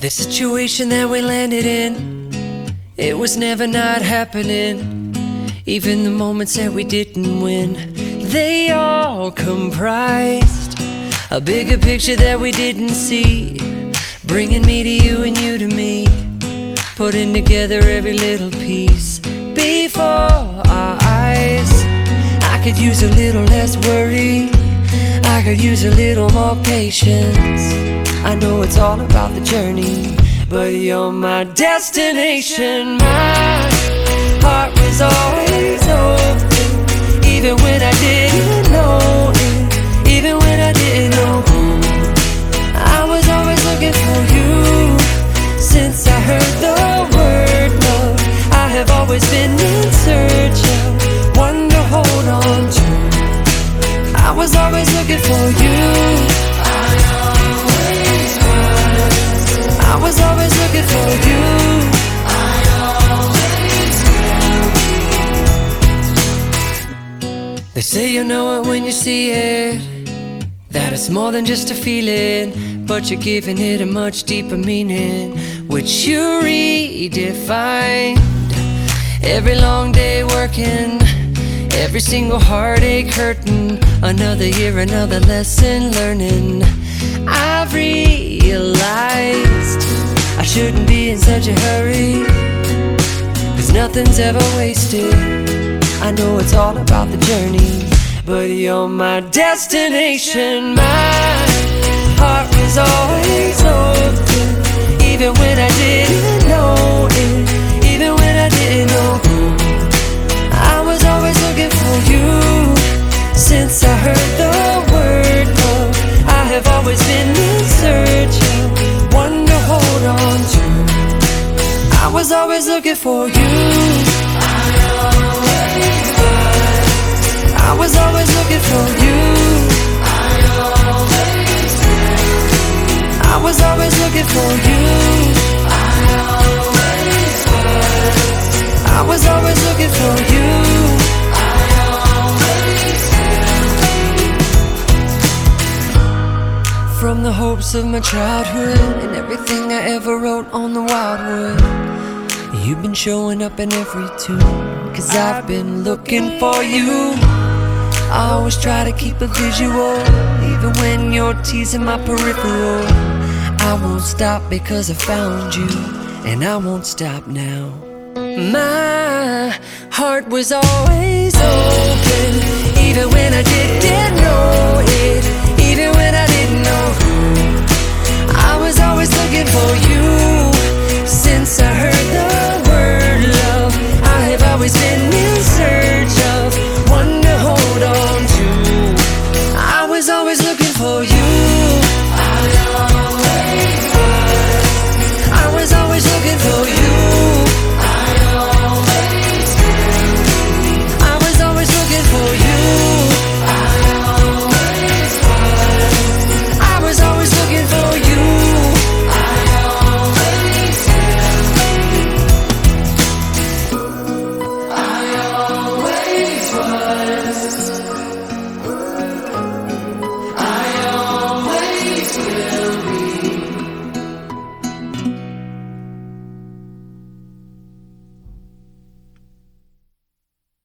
The situation that we landed in, it was never not happening. Even the moments that we didn't win, they all comprised a bigger picture that we didn't see. Bringing me to you and you to me, putting together every little piece before our eyes. I could use a little less worry, I could use a little more patience. I know it's all about the journey, but you're my destination. My heart was always open, even when I didn't know it, even when I didn't know who. I was always looking for you since I heard the word love. I have always been in search of one to hold on to. I was always looking for you. They say you know it when you see it. That it's more than just a feeling, but you're giving it a much deeper meaning, which you redefined. Every long day working, every single heartache hurting. Another year, another lesson learning. I've realized I shouldn't be in such a hurry, cause nothing's ever wasted. I know it's all about the journey, but you're my destination. My heart was always open, even when I didn't know it, even when I didn't know who. I was always looking for you since I heard the word love. I have always been in search of one to hold on to. I was always looking for you. I was always looking for you. I always. I was always looking for you. I always was I was always looking for you. I always did. From the hopes of my childhood and everything I ever wrote on the wildwood. You've been showing up in every tune, cause I've been looking for you. I always try to keep a visual, even when you're teasing my peripheral. I won't stop because I found you, and I won't stop now. My heart was always open,